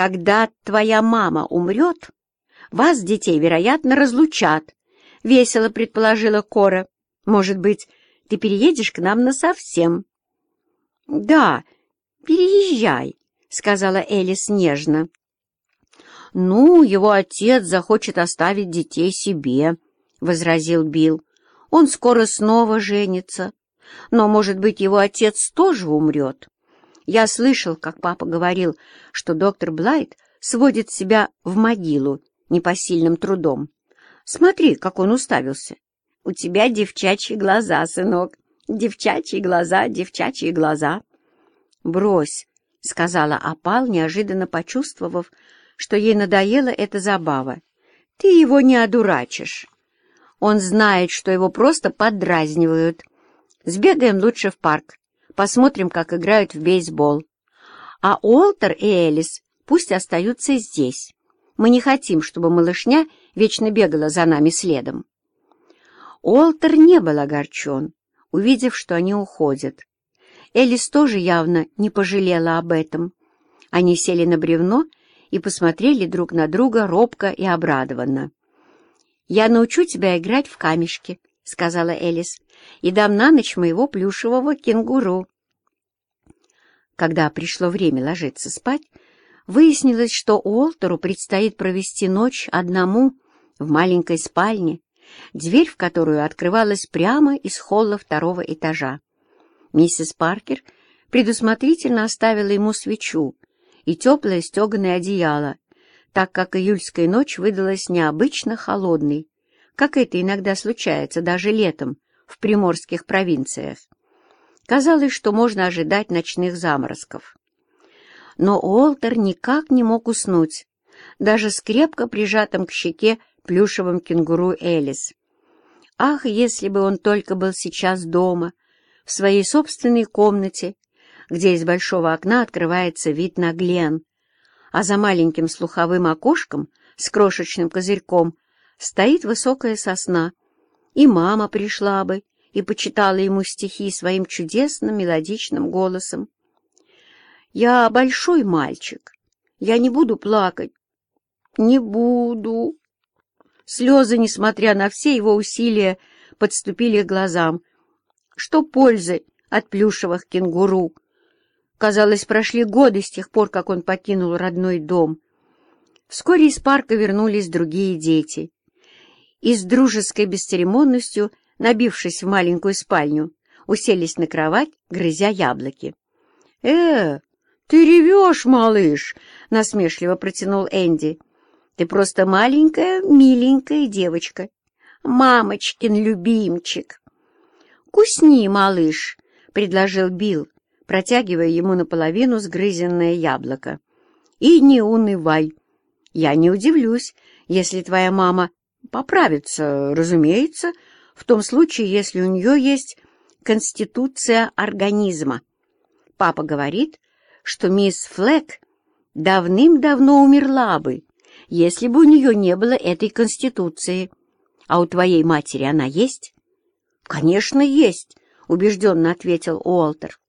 когда твоя мама умрет, вас, детей, вероятно, разлучат, — весело предположила Кора. Может быть, ты переедешь к нам насовсем? — Да, переезжай, — сказала Элис нежно. — Ну, его отец захочет оставить детей себе, — возразил Билл. — Он скоро снова женится. Но, может быть, его отец тоже умрет. Я слышал, как папа говорил, что доктор Блайт сводит себя в могилу непосильным трудом. Смотри, как он уставился. У тебя девчачьи глаза, сынок. Девчачьи глаза, девчачьи глаза. Брось, — сказала Апал, неожиданно почувствовав, что ей надоела эта забава. Ты его не одурачишь. Он знает, что его просто поддразнивают. Сбегаем лучше в парк, посмотрим, как играют в бейсбол. А Уолтер и Элис пусть остаются здесь. Мы не хотим, чтобы малышня вечно бегала за нами следом. Уолтер не был огорчен, увидев, что они уходят. Элис тоже явно не пожалела об этом. Они сели на бревно и посмотрели друг на друга робко и обрадованно. «Я научу тебя играть в камешки», — сказала Элис, — «и дам на ночь моего плюшевого кенгуру». Когда пришло время ложиться спать, Выяснилось, что Уолтеру предстоит провести ночь одному в маленькой спальне, дверь в которую открывалась прямо из холла второго этажа. Миссис Паркер предусмотрительно оставила ему свечу и теплое стеганое одеяло, так как июльская ночь выдалась необычно холодной, как это иногда случается даже летом в приморских провинциях. Казалось, что можно ожидать ночных заморозков. Но Уолтер никак не мог уснуть, даже с крепко прижатым к щеке плюшевым кенгуру Элис. Ах, если бы он только был сейчас дома, в своей собственной комнате, где из большого окна открывается вид на Глен, а за маленьким слуховым окошком с крошечным козырьком стоит высокая сосна, и мама пришла бы и почитала ему стихи своим чудесным мелодичным голосом. Я большой мальчик. Я не буду плакать. Не буду. Слезы, несмотря на все его усилия, подступили к глазам. Что пользы от плюшевых кенгуру? Казалось, прошли годы с тех пор, как он покинул родной дом. Вскоре из парка вернулись другие дети. И с дружеской бесцеремонностью, набившись в маленькую спальню, уселись на кровать, грызя яблоки. «Э, «Ты ревешь, малыш!» — насмешливо протянул Энди. «Ты просто маленькая, миленькая девочка. Мамочкин любимчик!» «Кусни, малыш!» — предложил Билл, протягивая ему наполовину сгрызенное яблоко. «И не унывай. Я не удивлюсь, если твоя мама поправится, разумеется, в том случае, если у нее есть конституция организма. Папа говорит, что мисс Флэк давным-давно умерла бы, если бы у нее не было этой конституции. А у твоей матери она есть? — Конечно, есть, — убежденно ответил Уолтер.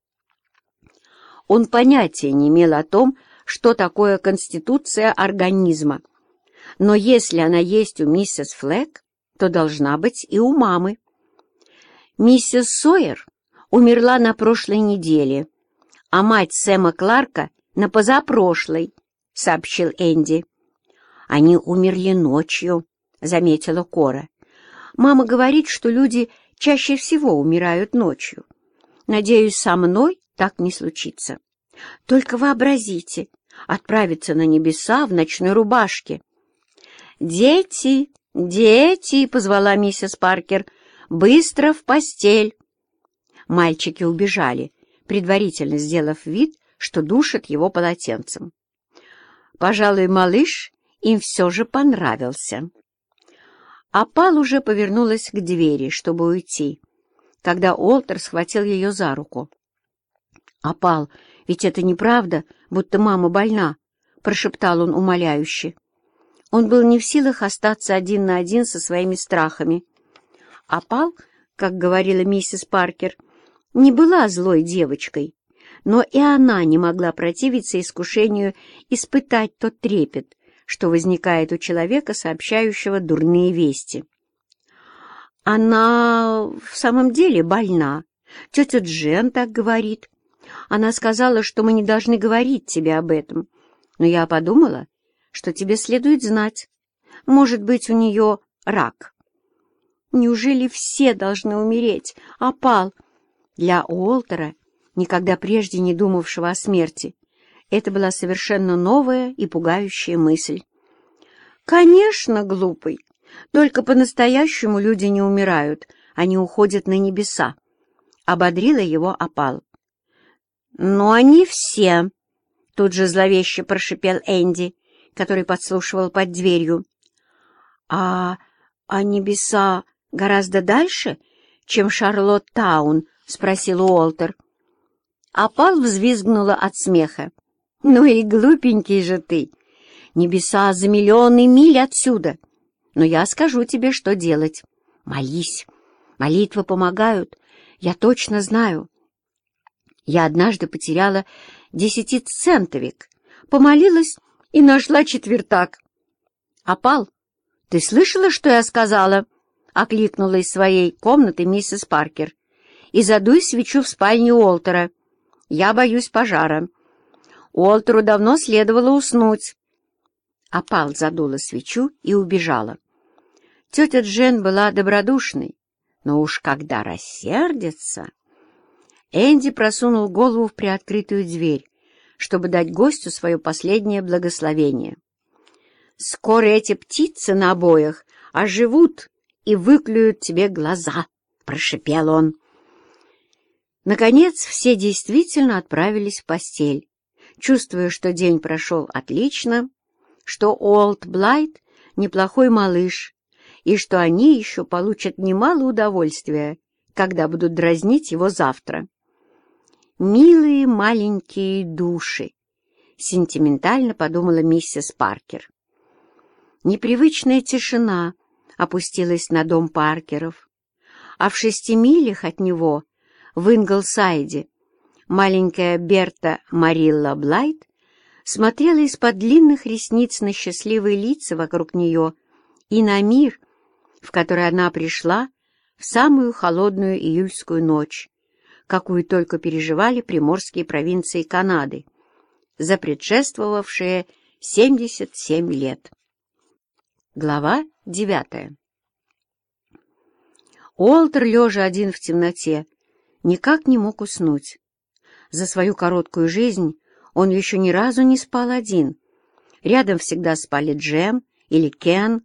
Он понятия не имел о том, что такое конституция организма. Но если она есть у миссис Флэк, то должна быть и у мамы. Миссис Сойер умерла на прошлой неделе, а мать Сэма Кларка на позапрошлой», — сообщил Энди. «Они умерли ночью», — заметила Кора. «Мама говорит, что люди чаще всего умирают ночью. Надеюсь, со мной так не случится. Только вообразите, отправиться на небеса в ночной рубашке». «Дети, дети!» — позвала миссис Паркер. «Быстро в постель!» Мальчики убежали, предварительно сделав вид, что душит его полотенцем. Пожалуй, малыш им все же понравился. А Пал уже повернулась к двери, чтобы уйти, когда Олтер схватил ее за руку. «Апал, ведь это неправда, будто мама больна», — прошептал он умоляюще. Он был не в силах остаться один на один со своими страхами. Апал, как говорила миссис Паркер, — не была злой девочкой, но и она не могла противиться искушению испытать тот трепет, что возникает у человека, сообщающего дурные вести. «Она в самом деле больна. Тетя Джен так говорит. Она сказала, что мы не должны говорить тебе об этом. Но я подумала, что тебе следует знать. Может быть, у нее рак». «Неужели все должны умереть? Опал!» Для Уолтера никогда прежде не думавшего о смерти. Это была совершенно новая и пугающая мысль. «Конечно, глупый. Только по-настоящему люди не умирают, они уходят на небеса», — ободрила его опал. «Но они все», — тут же зловеще прошипел Энди, который подслушивал под дверью. «А, а небеса гораздо дальше, чем Шарлотт-таун?» — спросил Уолтер. Опал взвизгнула от смеха. «Ну и глупенький же ты! Небеса за миллионы миль отсюда! Но я скажу тебе, что делать. Молись! Молитвы помогают, я точно знаю. Я однажды потеряла десятицентовик, помолилась и нашла четвертак. «Опал, ты слышала, что я сказала?» — окликнула из своей комнаты миссис Паркер. «И задуй свечу в спальне Уолтера». Я боюсь пожара. Уолтеру давно следовало уснуть. Опал задула свечу и убежала. Тетя Джен была добродушной, но уж когда рассердится... Энди просунул голову в приоткрытую дверь, чтобы дать гостю свое последнее благословение. «Скоро эти птицы на обоях оживут и выклюют тебе глаза», — прошепел он. Наконец, все действительно отправились в постель, чувствуя, что день прошел отлично, что Уолт Блайт — неплохой малыш, и что они еще получат немало удовольствия, когда будут дразнить его завтра. «Милые маленькие души», — сентиментально подумала миссис Паркер. Непривычная тишина опустилась на дом Паркеров, а в шести милях от него — в Инглсайде, маленькая Берта Марилла Блайт смотрела из-под длинных ресниц на счастливые лица вокруг нее и на мир, в который она пришла в самую холодную июльскую ночь, какую только переживали приморские провинции Канады, за предшествовавшие 77 лет. Глава девятая Уолтер, лежа один в темноте, никак не мог уснуть. За свою короткую жизнь он еще ни разу не спал один. Рядом всегда спали Джем или Кен,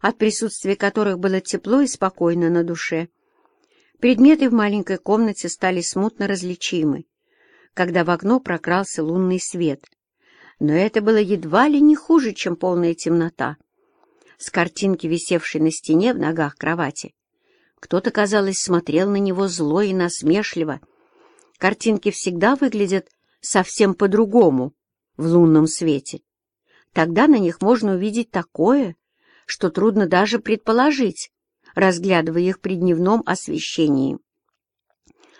от присутствия которых было тепло и спокойно на душе. Предметы в маленькой комнате стали смутно различимы, когда в окно прокрался лунный свет. Но это было едва ли не хуже, чем полная темнота. С картинки, висевшей на стене в ногах кровати, кто-то, казалось, смотрел на него зло и насмешливо. Картинки всегда выглядят совсем по-другому в лунном свете. Тогда на них можно увидеть такое, что трудно даже предположить, разглядывая их при дневном освещении.